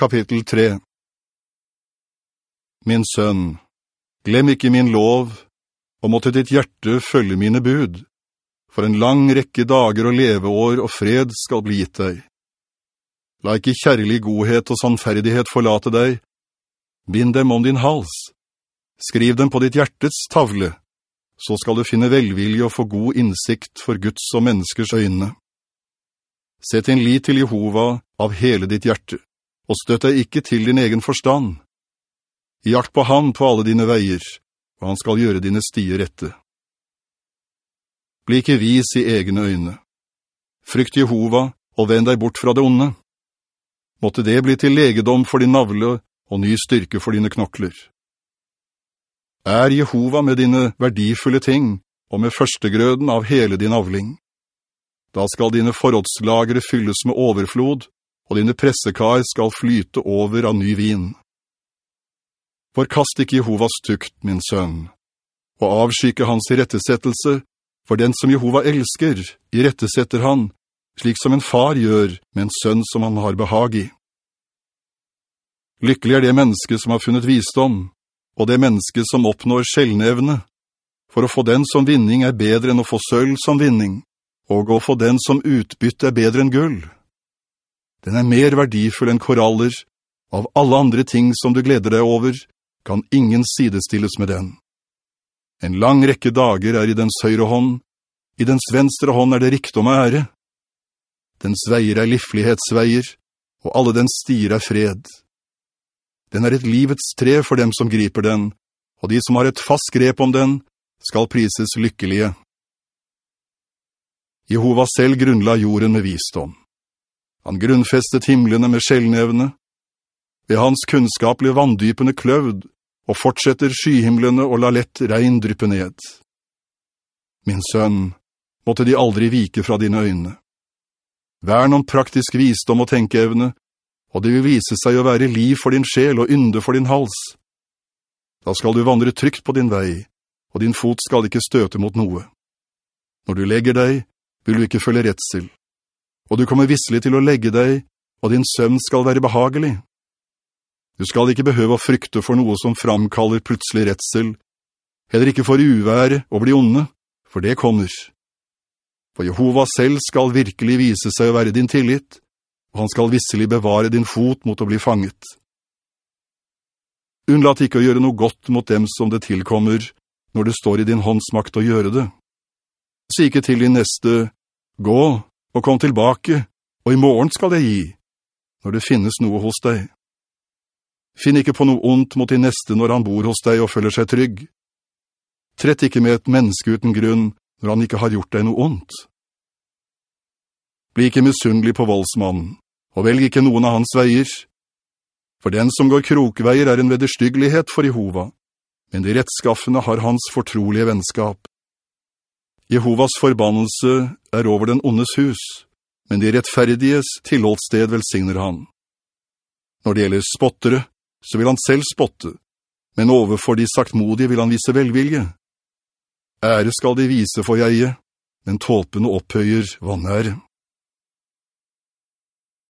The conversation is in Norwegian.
kapittel 3 Min sønn, glem ikke min lov, og måtte ditt hjerte følge mine bud, for en lang rekke dager og leveår og fred skal bli gitt deg. La ikke kjærlig godhet og sannferdighet forlate deg. Bind dem om din hals. Skriv dem på ditt hjertets tavle, så skal du finne velvilje og få god innsikt for Guds og menneskers øyne. Sett din lit til Jehova av hele ditt hjerte, og støtt deg ikke til din egen forstand. Jakt på han på alle dine veier, og han skal gjøre dine stier rette. Bli ikke vis i egne øyne. Frykt Jehova, og vend deg bort fra det onde. Måtte det bli til legedom for din navle, og ny styrke for dine knokler. Er Jehova med dine verdifulle ting, og med førstegrøden av hele din avling. Da skal dine forrådslagere fylles med overflod, og dine pressekar skal flyte over av ny vin. Forkast ikke Jehovas tukt, min sønn, og avskyke hans rettesettelse, for den som Jehova elsker, i rettesetter han, slik som en far gjør med en sønn som han har behag i. Lykkelig er det menneske som har funnet visdom, og det menneske som oppnår sjelnevne, for å få den som vinning er bedre enn å få sølv som vinning og å få den som utbytte er bedre enn gull. Den er mer verdifull enn koraller, av alle andre ting som du gleder deg over, kan ingen sidestilles med den. En lang rekke dager er i dens høyre hånd, i dens venstre hånd er det rikdom og ære. Dens veier er livlighetsveier, og alle dens stier er fred. Den er et livets tre for dem som griper den, og de som har et fast grep om den, skal prises lykkelige. Jehova selv grunnla jorden med visdom. Han grunnfestet himmelene med skjelnevne. Ved hans kunnskap ble vanndypene kløvd, og fortsetter skyhimmelene og la lett regn dryppe ned. Min sønn, måtte de aldri vike fra dine øyne. Vær noen praktisk visdom og tenkeevne, og det vil vise seg å være liv for din sjel og ynde for din hals. Da skal du vandre trygt på din vei, og din fot skal ikke støte mot noe. Når du legger deg, vil du ikke følge rettsel, og du kommer visselig til å legge deg, og din søvn skal være behagelig. Du skal ikke behøve å frykte for noe som framkaller plutselig retsel, heller ikke for uvære og bli onde, for det kommer. For Jehova selv skal virkelig vise seg å være din tillit, og han skal visselig bevare din fot mot å bli fanget. Unnlat ikke å gjøre noe godt mot dem som det tilkommer, når det står i din håndsmakt å gjøre det. Si ikke til din neste, gå og kom tilbake, og i morgen skal jeg gi, når det finnes noe hos deg. Finn ikke på noe ondt mot din neste når han bor hos deg og føler seg trygg. Trett ikke med et menneske uten grunn når han ikke har gjort deg noe ondt. Bli ikke misunnelig på voldsmannen, og velg ikke noen av hans veier. For den som går krokveier er en vederstyggelighet for Jehova, men de rettskaffende har hans fortrolige vennskap. Jehovas forbannelse er over den ondes hus, men de rettferdiges tilholdssted velsigner han. Når det gjelder spottere, så vil han selv spotte, men overfor de saktmodige vil han vise velvilje. Ære skal de vise for jeie, men tåpende opphøyer vannære.